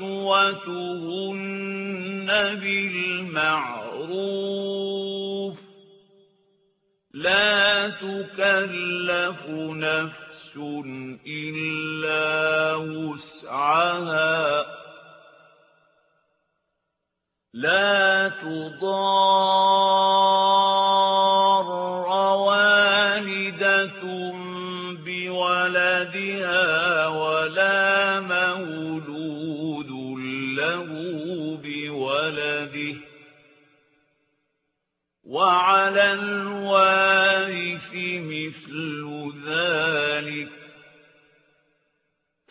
وكسوتهن بالمعروف لا تكلف نفس إلا وسعها لا تضار وعلى الوارث مثل ذلك.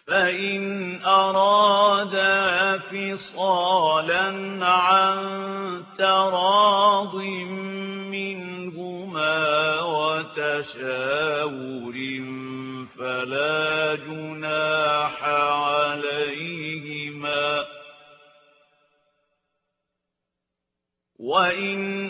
فإن أرادا فصالا عن تراض منهما وتشاور فلا جناح عليهما. وإن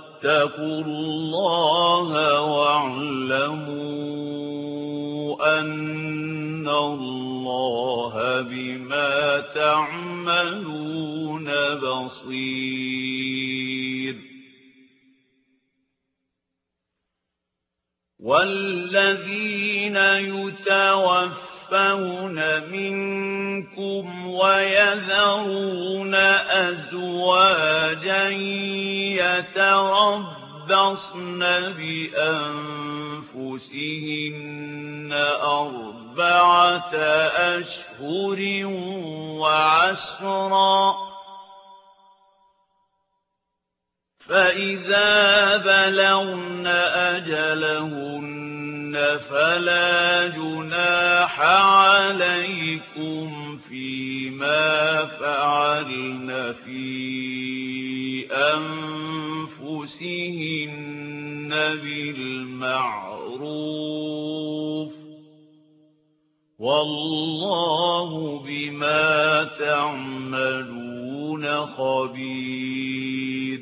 واتقوا الله واعلموا أن الله بما تعملون بصير. والذين يتوفون منكم ويذرون أزواجا يتربصن بأنفسهن أربعة أشهر وعشرا فإذا بلغن أجلهن فلا جناح عليكم فيما فعلن في أنفسهن بالمعروف والله بما تعملون خبير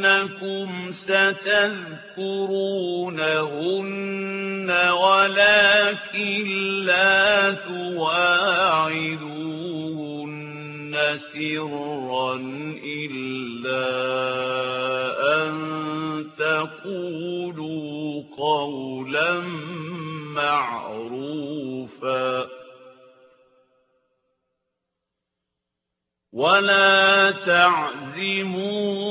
أنكم ستذكرونهن ولكن لا تواعدوهن سرا إلا أن تقولوا قولا معروفا ولا تعزموا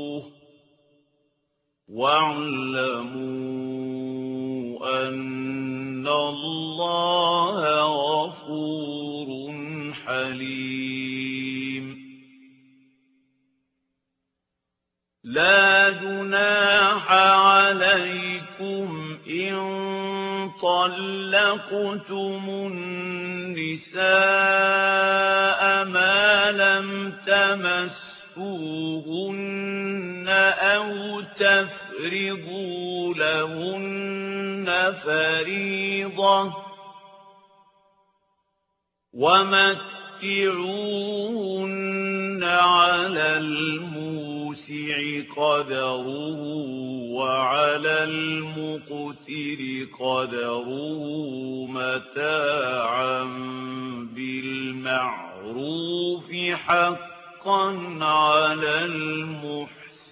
واعلموا أن الله غفور حليم. لا جناح عليكم إن طلقتم النساء ما لم تمسوهن أو تفرضوا لهن فريضة ومتعوهن على الْمُوسِعِ قَدَرُهُ وَعَلَى الْمُقْتِرِ قَدَرُهُ مَتَاعًا بِالْمَعْرُوفِ حَقًّا عَلَى الْمُحْسِنِينَ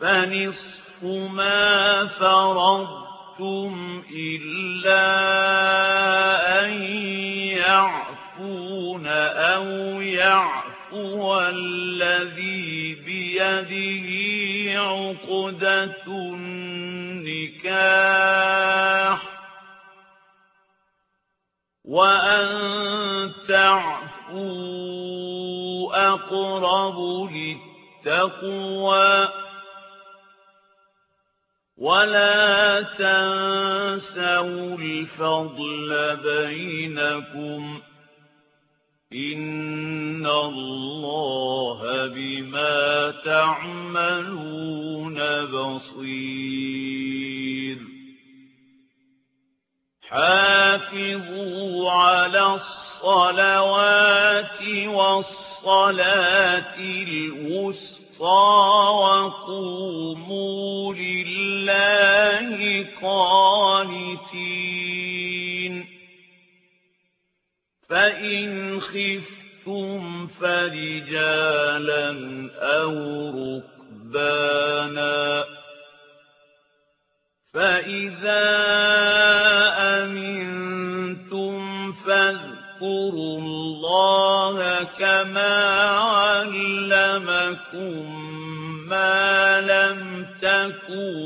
فنصف ما فرضتم إلا أن يعفون أو يعفو الذي بيده عقدة النكاح وأن تعفوا أقرب للتقوى ولا تنسوا الفضل بينكم إن الله بما تعملون بصير حافظوا على الصلوات والصلاة الوسطى وقوموا لله قانتين. فإن خفتم فرجالا أو ركبانا. فإذا أمنتم فاذكروا الله كما علمكم ما لم تكونوا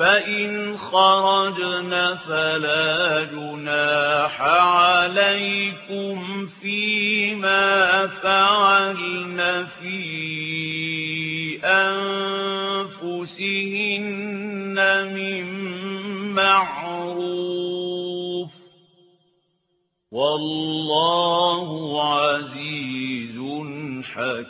فإن خرجن فلا جناح عليكم فيما فعلن في أنفسهن من معروف والله عزيز حكيم